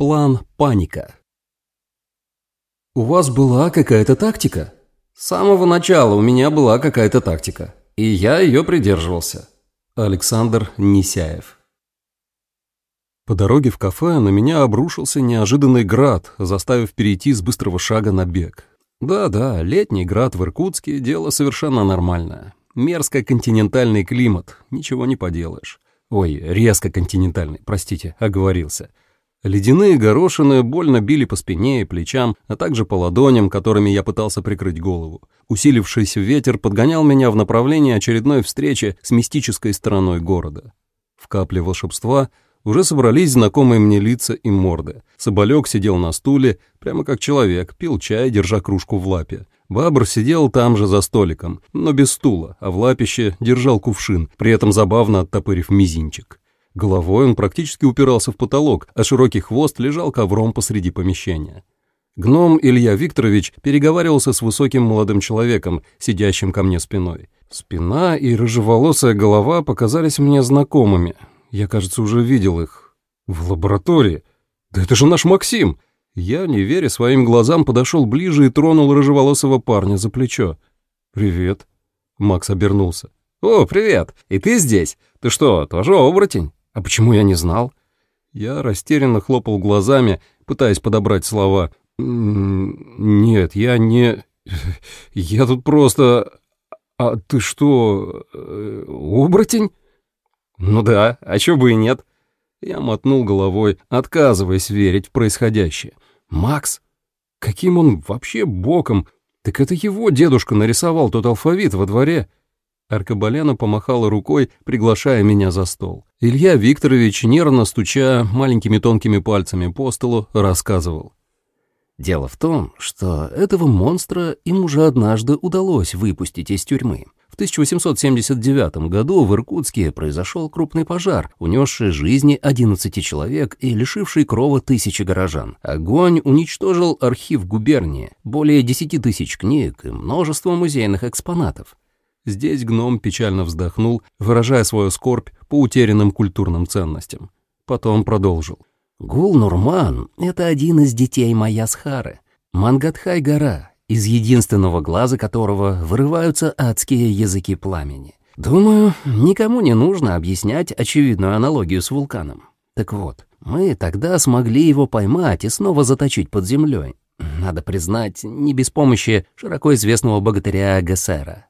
План «Паника». «У вас была какая-то тактика?» «С самого начала у меня была какая-то тактика, и я ее придерживался». Александр Несяев По дороге в кафе на меня обрушился неожиданный град, заставив перейти с быстрого шага на бег. Да-да, летний град в Иркутске – дело совершенно нормальное. Мерзко-континентальный климат, ничего не поделаешь. Ой, резко континентальный, простите, оговорился. Ледяные горошины больно били по спине и плечам, а также по ладоням, которыми я пытался прикрыть голову. Усилившийся ветер подгонял меня в направлении очередной встречи с мистической стороной города. В капле волшебства уже собрались знакомые мне лица и морды. Соболек сидел на стуле, прямо как человек, пил чай, держа кружку в лапе. Бабр сидел там же за столиком, но без стула, а в лапище держал кувшин, при этом забавно оттопырив мизинчик. Головой он практически упирался в потолок, а широкий хвост лежал ковром посреди помещения. Гном Илья Викторович переговаривался с высоким молодым человеком, сидящим ко мне спиной. Спина и рыжеволосая голова показались мне знакомыми, я, кажется, уже видел их. В лаборатории. Да это же наш Максим! Я, не веря своим глазам, подошел ближе и тронул рыжеволосого парня за плечо. «Привет». Макс обернулся. «О, привет! И ты здесь? Ты что, тоже оборотень? А почему я не знал?» Я растерянно хлопал глазами, пытаясь подобрать слова. «Нет, я не... Я тут просто... А ты что, э, оборотень?» «Ну да, а чё бы и нет?» Я мотнул головой, отказываясь верить в происходящее. «Макс? Каким он вообще боком? Так это его дедушка нарисовал тот алфавит во дворе». Аркабаляна помахала рукой, приглашая меня за стол. Илья Викторович, нервно стуча маленькими тонкими пальцами по столу, рассказывал. Дело в том, что этого монстра им уже однажды удалось выпустить из тюрьмы. В 1879 году в Иркутске произошел крупный пожар, унесший жизни 11 человек и лишивший крова тысячи горожан. Огонь уничтожил архив губернии, более 10 тысяч книг и множество музейных экспонатов. Здесь гном печально вздохнул, выражая свою скорбь по утерянным культурным ценностям. Потом продолжил. Гул-Нурман — это один из детей Маясхары. Мангатхай-гора из единственного глаза которого вырываются адские языки пламени. Думаю, никому не нужно объяснять очевидную аналогию с вулканом. Так вот, мы тогда смогли его поймать и снова заточить под землей. Надо признать, не без помощи широко известного богатыря Гессера.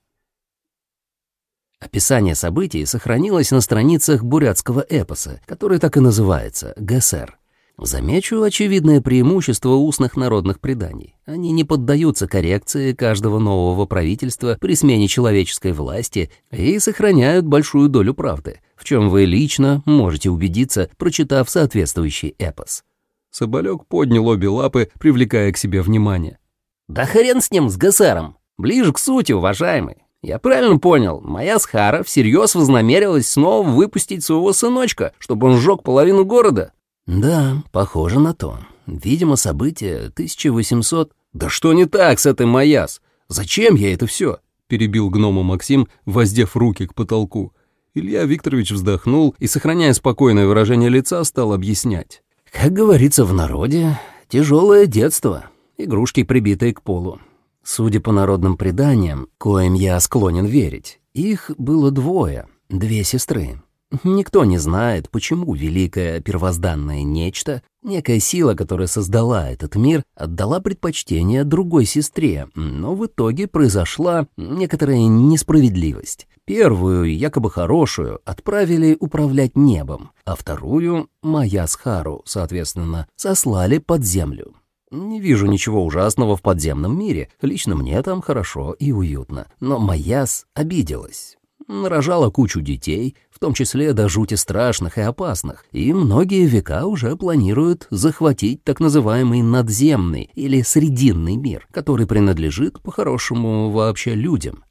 Описание событий сохранилось на страницах бурятского эпоса, который так и называется «Гессер». Замечу очевидное преимущество устных народных преданий. Они не поддаются коррекции каждого нового правительства при смене человеческой власти и сохраняют большую долю правды, в чем вы лично можете убедиться, прочитав соответствующий эпос. Соболек поднял обе лапы, привлекая к себе внимание. «Да хрен с ним, с Гессером! Ближе к сути, уважаемый. Я правильно понял, моя Схара всерьез вознамерилась снова выпустить своего сыночка, чтобы он сжег половину города?» Да, похоже на то. Видимо, событие 1800... Да что не так с этой Маяс? Зачем я это все? Перебил гнома Максим, воздев руки к потолку. Илья Викторович вздохнул и, сохраняя спокойное выражение лица, стал объяснять. Как говорится в народе, тяжелое детство, игрушки, прибитые к полу. Судя по народным преданиям, коим я склонен верить, их было двое, две сестры. Никто не знает, почему великое первозданное нечто, некая сила, которая создала этот мир, отдала предпочтение другой сестре, но в итоге произошла некоторая несправедливость. Первую, якобы хорошую, отправили управлять небом, а вторую, Маясхару, соответственно, сослали под землю. Не вижу ничего ужасного в подземном мире, лично мне там хорошо и уютно, но Маяс обиделась нарожала кучу детей, в том числе до жути страшных и опасных, и многие века уже планируют захватить так называемый надземный или срединный мир, который принадлежит, по-хорошему, вообще людям.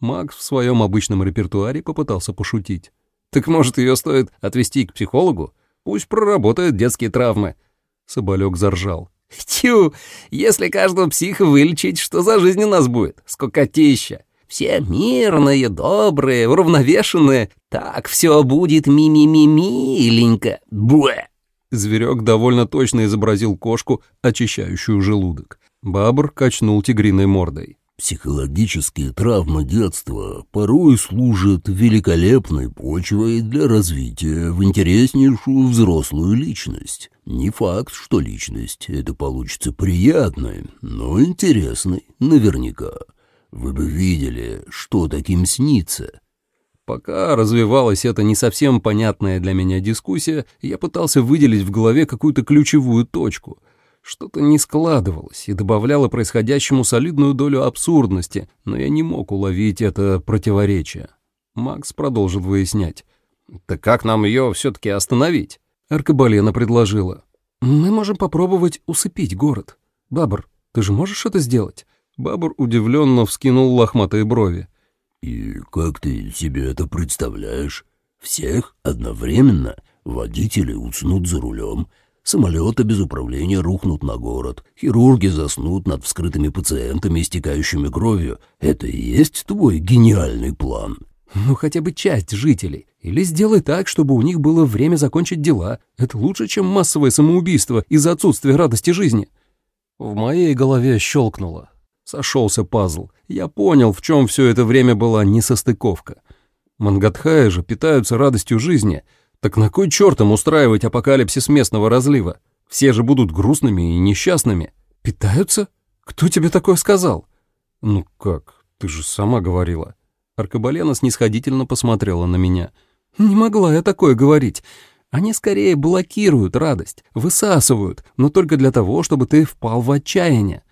Макс в своем обычном репертуаре попытался пошутить. «Так, может, ее стоит отвезти к психологу? Пусть проработает детские травмы». Соболек заржал. «Тю, если каждого психа вылечить, что за жизнь у нас будет? Скукотища!» Все мирные, добрые, уравновешенные. Так все будет ми-ми-ми-миленько. Буэ. Зверек довольно точно изобразил кошку, очищающую желудок. Бабр качнул тигриной мордой. Психологические травмы детства порой служат великолепной почвой для развития в интереснейшую взрослую личность. Не факт, что личность это получится приятной, но интересной наверняка. Вы бы видели, что таким снится. Пока развивалась эта не совсем понятная для меня дискуссия, я пытался выделить в голове какую-то ключевую точку. Что-то не складывалось и добавляло происходящему солидную долю абсурдности, но я не мог уловить это противоречие. Макс продолжил выяснять. «Так как нам ее все-таки остановить?» Аркабалена предложила. «Мы можем попробовать усыпить город. Бабр, ты же можешь это сделать?» Бабр удивленно вскинул лохматые брови. «И как ты себе это представляешь? Всех одновременно? Водители уснут за рулем, самолеты без управления рухнут на город, хирурги заснут над вскрытыми пациентами, истекающими кровью. Это и есть твой гениальный план?» «Ну, хотя бы часть жителей. Или сделай так, чтобы у них было время закончить дела. Это лучше, чем массовое самоубийство из-за отсутствия радости жизни». В моей голове щелкнуло. Сошелся пазл. Я понял, в чем все это время была несостыковка. Мангатхаи же питаются радостью жизни. Так на кой черт им устраивать апокалипсис местного разлива? Все же будут грустными и несчастными. Питаются? Кто тебе такое сказал? Ну как, ты же сама говорила. Аркабалена снисходительно посмотрела на меня. Не могла я такое говорить. Они скорее блокируют радость, высасывают, но только для того, чтобы ты впал в отчаяние.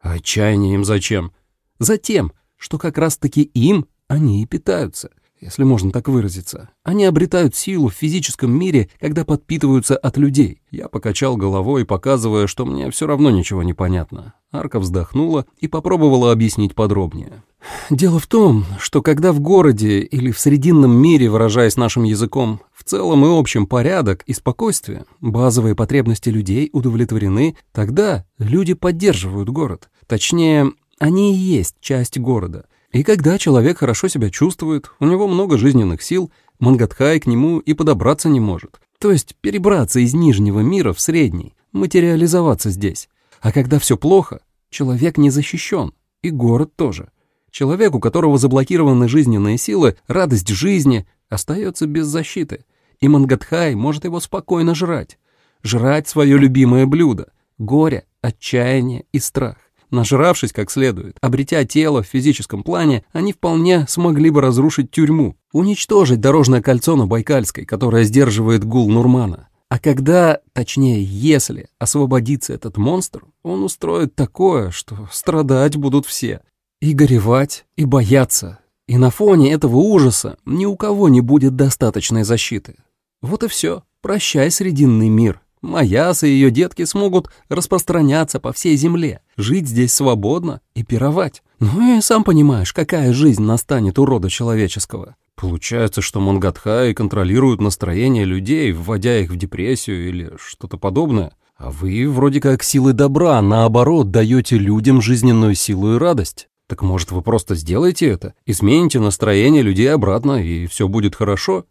Отчаяние им зачем? Затем, что как раз-таки им они и питаются, если можно так выразиться. Они обретают силу в физическом мире, когда подпитываются от людей. Я покачал головой, показывая, что мне все равно ничего не понятно. Арка вздохнула и попробовала объяснить подробнее. Дело в том, что когда в городе или в срединном мире, выражаясь нашим языком, в целом и общем порядок и спокойствие, базовые потребности людей удовлетворены, тогда люди поддерживают город. Точнее, они и есть часть города. И когда человек хорошо себя чувствует, у него много жизненных сил, Мангатхай к нему и подобраться не может. То есть перебраться из нижнего мира в средний, материализоваться здесь. А когда все плохо, человек не защищен, и город тоже. Человек, у которого заблокированы жизненные силы, радость жизни, остается без защиты. И Мангатхай может его спокойно жрать. Жрать свое любимое блюдо — горе, отчаяние и страх. Нажравшись как следует, обретя тело в физическом плане, они вполне смогли бы разрушить тюрьму, уничтожить дорожное кольцо на Байкальской, которое сдерживает гул Нурмана. А когда, точнее, если освободится этот монстр, он устроит такое, что страдать будут все. И горевать, и бояться. И на фоне этого ужаса ни у кого не будет достаточной защиты. Вот и все. Прощай, Срединный мир. Маяс и ее детки смогут распространяться по всей земле, жить здесь свободно и пировать. Ну и сам понимаешь, какая жизнь настанет у рода человеческого. Получается, что Мангатхаи контролируют настроение людей, вводя их в депрессию или что-то подобное. А вы вроде как силы добра, наоборот, даете людям жизненную силу и радость. Так может, вы просто сделаете это, измените настроение людей обратно, и все будет хорошо?»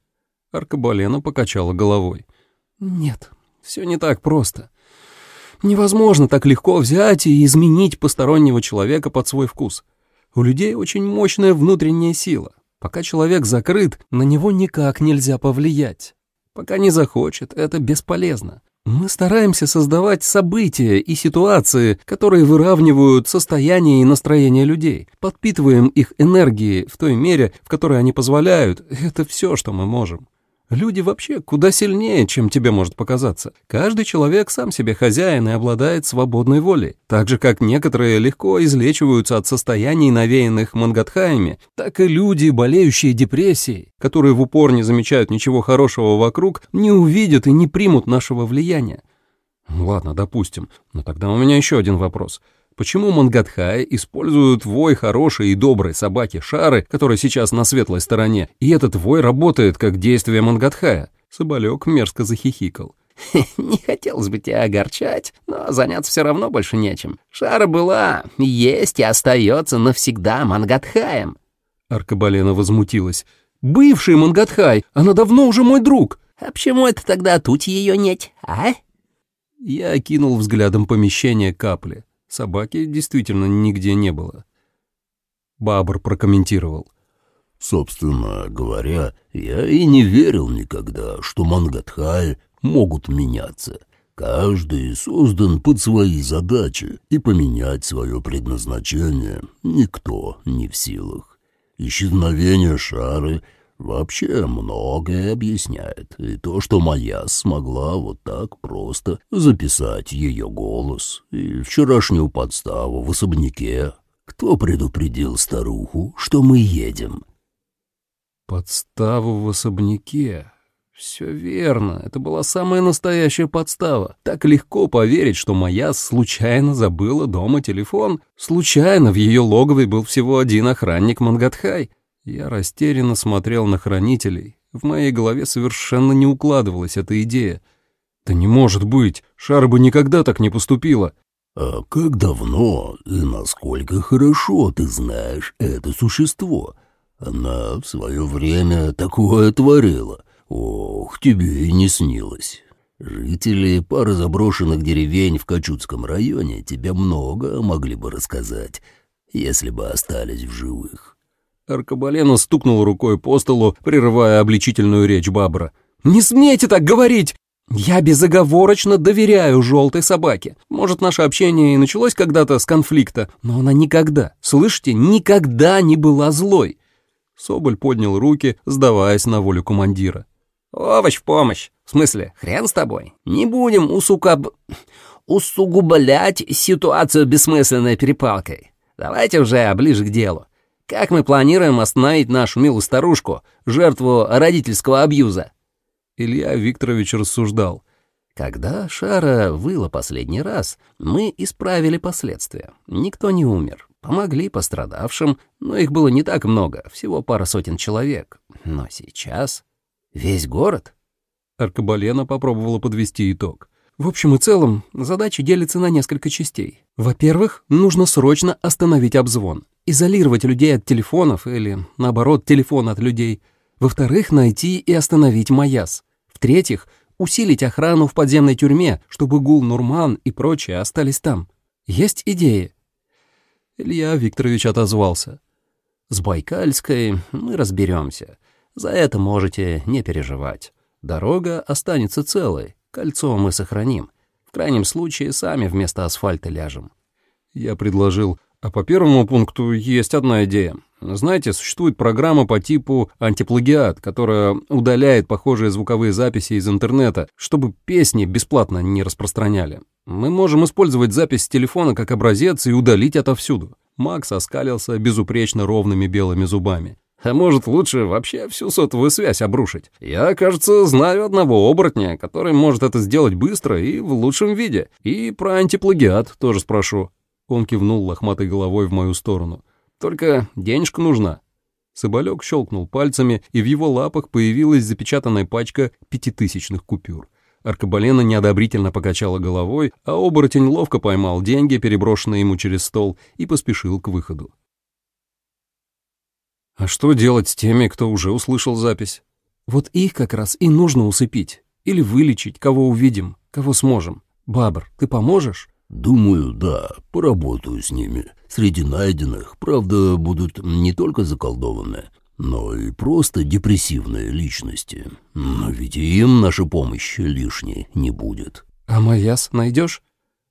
Аркабалена покачала головой. «Нет, все не так просто. Невозможно так легко взять и изменить постороннего человека под свой вкус. У людей очень мощная внутренняя сила. Пока человек закрыт, на него никак нельзя повлиять. Пока не захочет, это бесполезно. Мы стараемся создавать события и ситуации, которые выравнивают состояние и настроение людей, подпитываем их энергией в той мере, в которой они позволяют. Это все, что мы можем. Люди вообще куда сильнее, чем тебе может показаться. Каждый человек сам себе хозяин и обладает свободной волей. Так же, как некоторые легко излечиваются от состояний, навеянных мангатхаями, так и люди, болеющие депрессией, которые в упор не замечают ничего хорошего вокруг, не увидят и не примут нашего влияния. Ладно, допустим. Но тогда у меня еще один вопрос. Почему Мангатхай используют вой хорошей и доброй собаки Шары, которая сейчас на светлой стороне, и этот вой работает как действие Мангатхая? Соболек мерзко захихикал. «Не хотелось бы тебя огорчать, но заняться все равно больше нечем. Шара была, есть и остается навсегда Мангатхаем». Аркабалена возмутилась. «Бывший Мангатхай, она давно уже мой друг». «А почему это тогда тут ее нет, а?» Я окинул взглядом помещение капли. Собаки действительно нигде не было. Бабр прокомментировал. Собственно говоря, я и не верил никогда, что Мангатхай могут меняться. Каждый создан под свои задачи, и поменять свое предназначение никто не в силах. Исчезновение шары вообще многое объясняет, и то, что моя смогла вот так просто записать ее голос и вчерашнюю подставу в особняке. Кто предупредил старуху, что мы едем? Подставу в особняке. Все верно, это была самая настоящая подстава. Так легко поверить, что моя случайно забыла дома телефон. Случайно в ее логове был всего один охранник Мангатхай. Я растерянно смотрел на хранителей. В моей голове совершенно не укладывалась эта идея. Да не может быть, Шар бы никогда так не поступила. А как давно и насколько хорошо ты знаешь это существо? Она в свое время такое творила. Ох, тебе и не снилось. Жители пары заброшенных деревень в Качутском районе тебе много могли бы рассказать, если бы остались в живых. Аркабалена стукнул рукой по столу, прерывая обличительную речь Бабра. «Не смейте так говорить! Я безоговорочно доверяю желтой собаке. Может, наше общение и началось когда-то с конфликта, но она никогда, слышите, никогда не была злой. Соболь поднял руки, сдаваясь на волю командира. «Овощ в помощь. В смысле, хрен с тобой. Не будем усукоб... усугублять ситуацию бессмысленной перепалкой. Давайте уже ближе к делу. Как мы планируем остановить нашу милую старушку, жертву родительского абьюза?» Илья Викторович рассуждал. Когда Шара выла последний раз, мы исправили последствия. Никто не умер. Помогли пострадавшим, но их было не так много, всего пара сотен человек. Но сейчас весь город. Аркабалена попробовала подвести итог. В общем и целом, задача делится на несколько частей. Во-первых, нужно срочно остановить обзвон, изолировать людей от телефонов или, наоборот, телефон от людей. Во-вторых, найти и остановить Маяс. В-третьих, усилить охрану в подземной тюрьме, чтобы Гул Нурман и прочие остались там. Есть идеи? Илья Викторович отозвался. «С Байкальской мы разберемся. За это можете не переживать. Дорога останется целой, кольцо мы сохраним. В крайнем случае сами вместо асфальта ляжем». Я предложил, а по первому пункту есть одна идея. Знаете, существует программа по типу антиплагиат, которая удаляет похожие звуковые записи из интернета, чтобы песни бесплатно не распространяли. Мы можем использовать запись с телефона как образец и удалить отовсюду. Макс оскалился безупречно ровными белыми зубами. А может, лучше вообще всю сотовую связь обрушить? Я, кажется, знаю одного оборотня, который может это сделать быстро и в лучшем виде. И про антиплагиат тоже спрошу». Он кивнул лохматой головой в мою сторону. «Только денежка нужна». Соболек щелкнул пальцами, и в его лапах появилась запечатанная пачка пятитысячных купюр. Аркабалена неодобрительно покачала головой, а оборотень ловко поймал деньги, переброшенные ему через стол, и поспешил к выходу. А что делать с теми, кто уже услышал запись? Вот их как раз и нужно усыпить. Или вылечить, кого увидим, кого сможем. Бабр, ты поможешь? Думаю, да, поработаю с ними. Среди найденных, правда, будут не только заколдованные, но и просто депрессивные личности. Но ведь им наша помощь лишней не будет. А Маяс найдешь?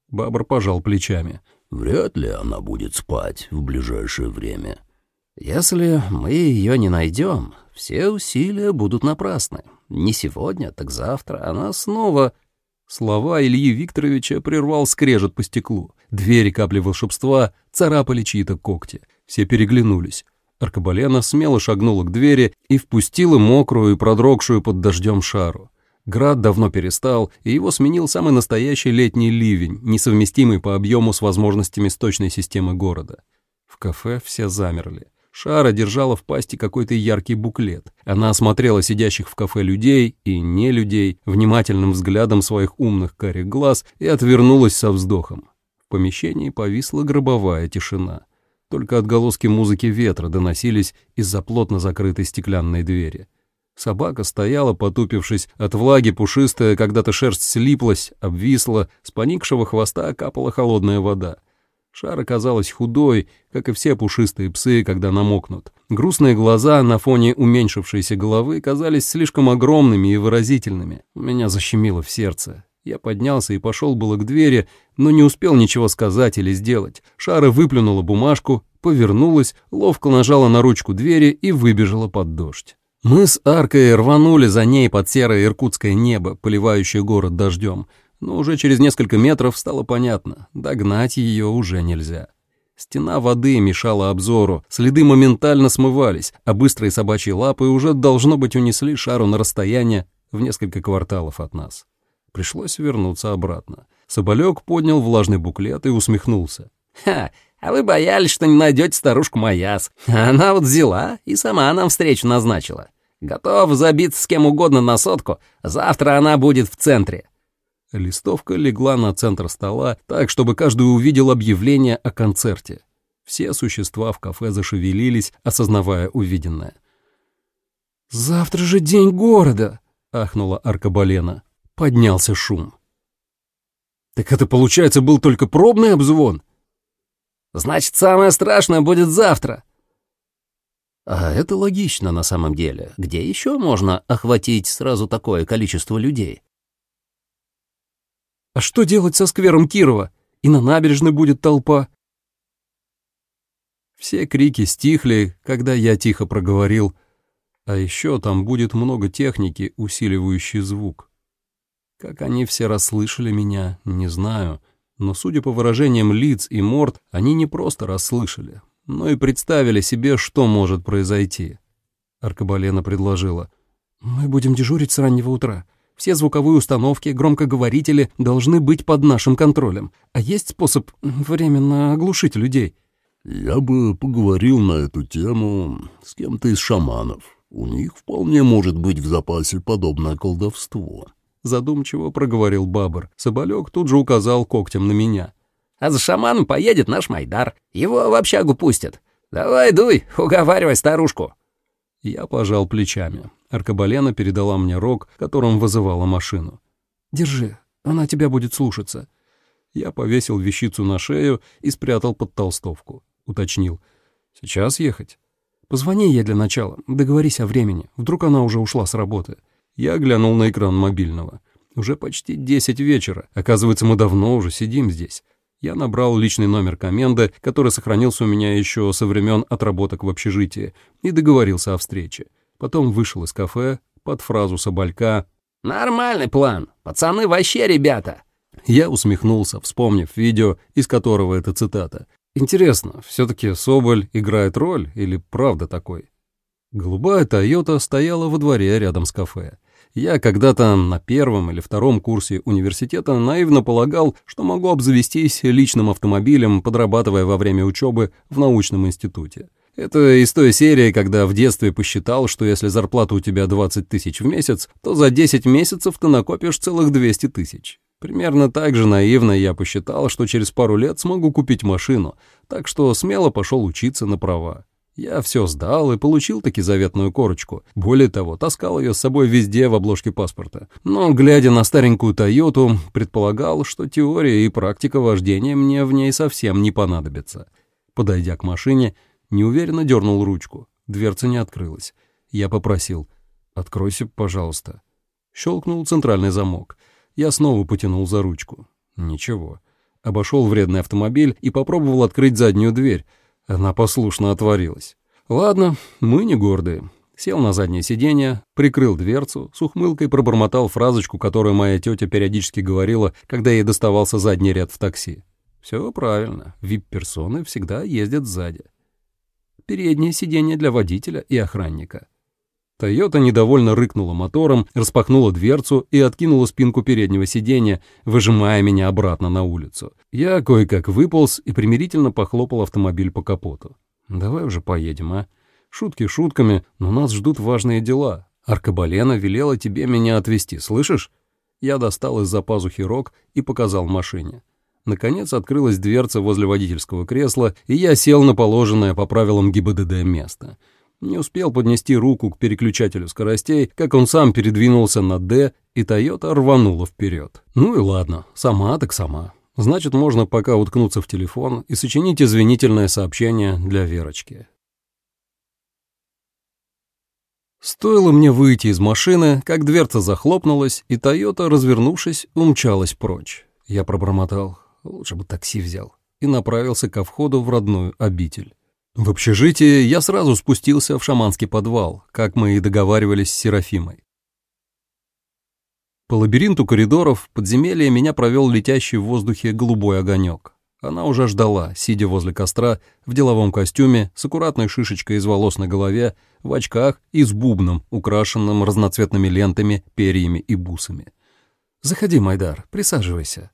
Бабр пожал плечами. Вряд ли она будет спать в ближайшее время. Если мы ее не найдем, все усилия будут напрасны. Не сегодня, так завтра она снова... Слова Ильи Викторовича прервал скрежет по стеклу. Двери капли волшебства царапали чьи-то когти. Все переглянулись. Аркабалена смело шагнула к двери и впустила мокрую и продрогшую под дождем шару. Град давно перестал, и его сменил самый настоящий летний ливень, несовместимый по объему с возможностями сточной системы города. В кафе все замерли. Шара держала в пасти какой-то яркий буклет. Она осмотрела сидящих в кафе людей и не людей внимательным взглядом своих умных карих глаз и отвернулась со вздохом. В помещении повисла гробовая тишина. Только отголоски музыки ветра доносились из-за плотно закрытой стеклянной двери. Собака стояла, потупившись, от влаги пушистая, когда-то шерсть слиплась, обвисла, с поникшего хвоста капала холодная вода. Шар оказалась худой, как и все пушистые псы, когда намокнут. Грустные глаза на фоне уменьшившейся головы казались слишком огромными и выразительными. Меня защемило в сердце. Я поднялся и пошел было к двери, но не успел ничего сказать или сделать. Шара выплюнула бумажку, повернулась, ловко нажала на ручку двери и выбежала под дождь. Мы с Аркой рванули за ней под серое иркутское небо, поливающее город дождем, но уже через несколько метров стало понятно, догнать ее уже нельзя. Стена воды мешала обзору, следы моментально смывались, а быстрые собачьи лапы уже, должно быть, унесли шару на расстояние в несколько кварталов от нас. Пришлось вернуться обратно. Соболек поднял влажный буклет и усмехнулся. «Ха, а вы боялись, что не найдете старушку Маяс. она вот взяла и сама нам встречу назначила. Готов забиться с кем угодно на сотку, завтра она будет в центре». Листовка легла на центр стола так, чтобы каждый увидел объявление о концерте. Все существа в кафе зашевелились, осознавая увиденное. «Завтра же день города!» — ахнула Аркабалена. Поднялся шум. «Так это, получается, был только пробный обзвон?» «Значит, самое страшное будет завтра!» А это логично на самом деле. Где еще можно охватить сразу такое количество людей? А что делать со сквером Кирова? И на набережной будет толпа. Все крики стихли, когда я тихо проговорил, а еще там будет много техники, усиливающей звук. Как они все расслышали меня, не знаю, но, судя по выражениям лиц и морд, они не просто расслышали, но и представили себе, что может произойти. Аркабалена предложила. «Мы будем дежурить с раннего утра. Все звуковые установки, громкоговорители должны быть под нашим контролем. А есть способ временно оглушить людей?» «Я бы поговорил на эту тему с кем-то из шаманов. У них вполне может быть в запасе подобное колдовство». Задумчиво проговорил Бабр. Соболек тут же указал когтем на меня. А за шаманом поедет наш Майдар. Его в общагу пустят. Давай, дуй, уговаривай старушку». Я пожал плечами. Аркабалена передала мне рог, которым вызывала машину. «Держи, она тебя будет слушаться». Я повесил вещицу на шею и спрятал под толстовку. Уточнил. «Сейчас ехать?» «Позвони ей для начала, договорись о времени. Вдруг она уже ушла с работы». Я глянул на экран мобильного. Уже почти десять вечера. Оказывается, мы давно уже сидим здесь. Я набрал личный номер коменды, который сохранился у меня еще со времен отработок в общежитии, и договорился о встрече. Потом вышел из кафе под фразу Соболька «Нормальный план. Пацаны вообще ребята». Я усмехнулся, вспомнив видео, из которого эта цитата. Интересно, все-таки Соболь играет роль или правда такой? Голубая «Тойота» стояла во дворе рядом с кафе. Я когда-то на первом или втором курсе университета наивно полагал, что могу обзавестись личным автомобилем, подрабатывая во время учебы в научном институте. Это из той серии, когда в детстве посчитал, что если зарплата у тебя 20 тысяч в месяц, то за 10 месяцев ты накопишь целых 200 тысяч. Примерно так же наивно я посчитал, что через пару лет смогу купить машину, так что смело пошел учиться на права. Я все сдал и получил таки заветную корочку. Более того, таскал ее с собой везде в обложке паспорта. Но, глядя на старенькую «Тойоту», предполагал, что теория и практика вождения мне в ней совсем не понадобятся. Подойдя к машине, неуверенно дернул ручку. Дверца не открылась. Я попросил «Откройся, пожалуйста». Щелкнул центральный замок. Я снова потянул за ручку. Ничего. Обошел вредный автомобиль и попробовал открыть заднюю дверь — она послушно отворилась. Ладно, мы не гордые. Сел на заднее сиденье, прикрыл дверцу, с ухмылкой пробормотал фразочку, которую моя тетя периодически говорила, когда ей доставался задний ряд в такси. Все правильно, вип-персоны всегда ездят сзади. Переднее сиденье для водителя и охранника. Тойота недовольно рыкнула мотором, распахнула дверцу и откинула спинку переднего сиденья, выжимая меня обратно на улицу. Я кое-как выполз и примирительно похлопал автомобиль по капоту. «Давай уже поедем, а? Шутки шутками, но нас ждут важные дела. Аркабалена велела тебе меня отвезти, слышишь?» Я достал из-за пазухи рог и показал машине. Наконец открылась дверца возле водительского кресла, и я сел на положенное по правилам ГИБДД место — Не успел поднести руку к переключателю скоростей, как он сам передвинулся на «Д», и «Тойота» рванула вперед. Ну и ладно, сама так сама. Значит, можно пока уткнуться в телефон и сочинить извинительное сообщение для Верочки. Стоило мне выйти из машины, как дверца захлопнулась, и «Тойота», развернувшись, умчалась прочь. Я пробормотал, лучше бы такси взял, и направился ко входу в родную обитель. В общежитии я сразу спустился в шаманский подвал, как мы и договаривались с Серафимой. По лабиринту коридоров подземелья меня провел летящий в воздухе голубой огонек. Она уже ждала, сидя возле костра, в деловом костюме, с аккуратной шишечкой из волос на голове, в очках и с бубном, украшенным разноцветными лентами, перьями и бусами. «Заходи, Майдар, присаживайся».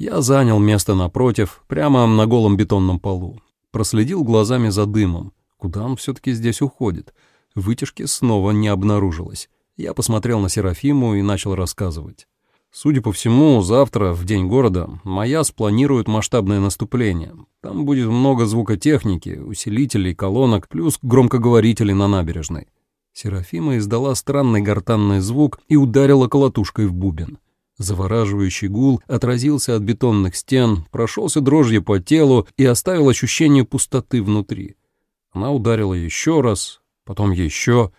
Я занял место напротив, прямо на голом бетонном полу. Проследил глазами за дымом. Куда он все-таки здесь уходит? Вытяжки снова не обнаружилось. Я посмотрел на Серафиму и начал рассказывать. Судя по всему, завтра, в день города, моя спланирует масштабное наступление. Там будет много звукотехники, усилителей, колонок, плюс громкоговорителей на набережной. Серафима издала странный гортанный звук и ударила колотушкой в бубен. Завораживающий гул отразился от бетонных стен, прошелся дрожью по телу и оставил ощущение пустоты внутри. Она ударила еще раз, потом еще.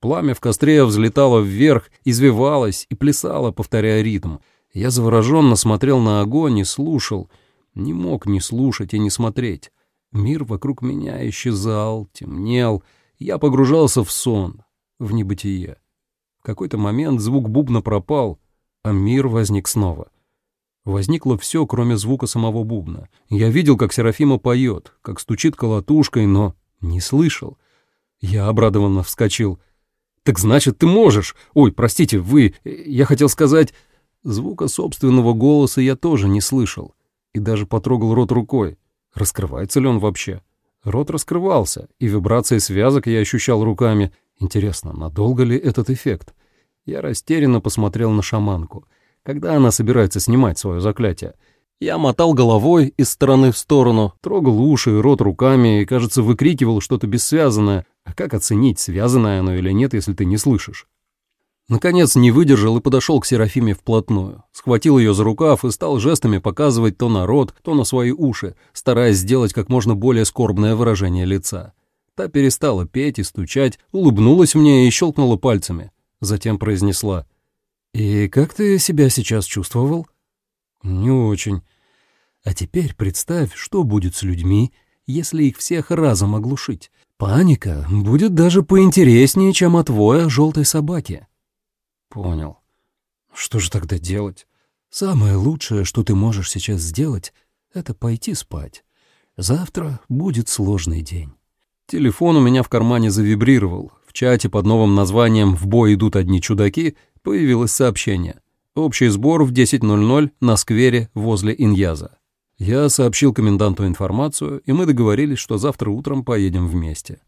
Пламя в костре взлетало вверх, извивалось и плясало, повторяя ритм. Я завороженно смотрел на огонь и слушал. Не мог не слушать и не смотреть. Мир вокруг меня исчезал, темнел. Я погружался в сон, в небытие. В какой-то момент звук бубна пропал — а мир возник снова. Возникло все, кроме звука самого бубна. Я видел, как Серафима поет, как стучит колотушкой, но не слышал. Я обрадованно вскочил. «Так значит, ты можешь! Ой, простите, вы... Я хотел сказать...» Звука собственного голоса я тоже не слышал. И даже потрогал рот рукой. Раскрывается ли он вообще? Рот раскрывался, и вибрации связок я ощущал руками. Интересно, надолго ли этот эффект? Я растерянно посмотрел на шаманку. Когда она собирается снимать свое заклятие? Я мотал головой из стороны в сторону, трогал уши и рот руками и, кажется, выкрикивал что-то бессвязанное. А как оценить, связанное оно или нет, если ты не слышишь? Наконец не выдержал и подошел к Серафиме вплотную. Схватил ее за рукав и стал жестами показывать то на рот, то на свои уши, стараясь сделать как можно более скорбное выражение лица. Та перестала петь и стучать, улыбнулась мне и щелкнула пальцами. Затем произнесла. «И как ты себя сейчас чувствовал?» «Не очень. А теперь представь, что будет с людьми, если их всех разом оглушить. Паника будет даже поинтереснее, чем от воя желтой собаки». «Понял. Что же тогда делать?» «Самое лучшее, что ты можешь сейчас сделать, это пойти спать. Завтра будет сложный день». Телефон у меня в кармане завибрировал чате под новым названием «В бой идут одни чудаки» появилось сообщение. Общий сбор в 10.00 на сквере возле Иньяза. Я сообщил коменданту информацию, и мы договорились, что завтра утром поедем вместе.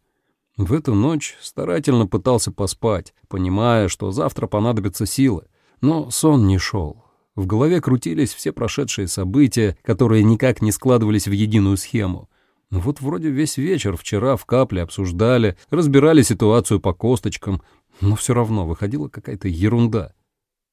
В эту ночь старательно пытался поспать, понимая, что завтра понадобятся силы, но сон не шел. В голове крутились все прошедшие события, которые никак не складывались в единую схему — вот вроде весь вечер вчера в капле обсуждали, разбирали ситуацию по косточкам, но все равно выходила какая-то ерунда.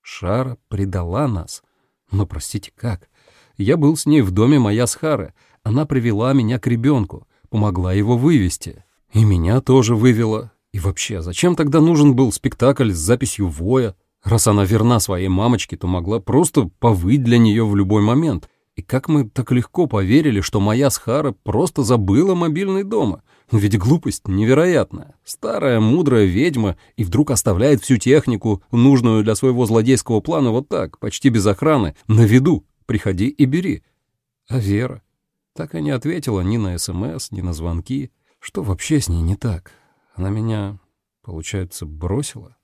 Шара предала нас. Но, простите, как? Я был с ней в доме моя Схара. Она привела меня к ребенку, помогла его вывести. И меня тоже вывела. И вообще, зачем тогда нужен был спектакль с записью воя? Раз она верна своей мамочке, то могла просто повыть для нее в любой момент. И как мы так легко поверили, что моя Схара просто забыла мобильный дома? Ведь глупость невероятная. Старая мудрая ведьма и вдруг оставляет всю технику, нужную для своего злодейского плана, вот так, почти без охраны, на виду. Приходи и бери. А Вера? Так и не ответила ни на СМС, ни на звонки. Что вообще с ней не так? Она меня, получается, бросила?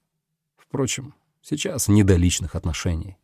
Впрочем, сейчас не до личных отношений.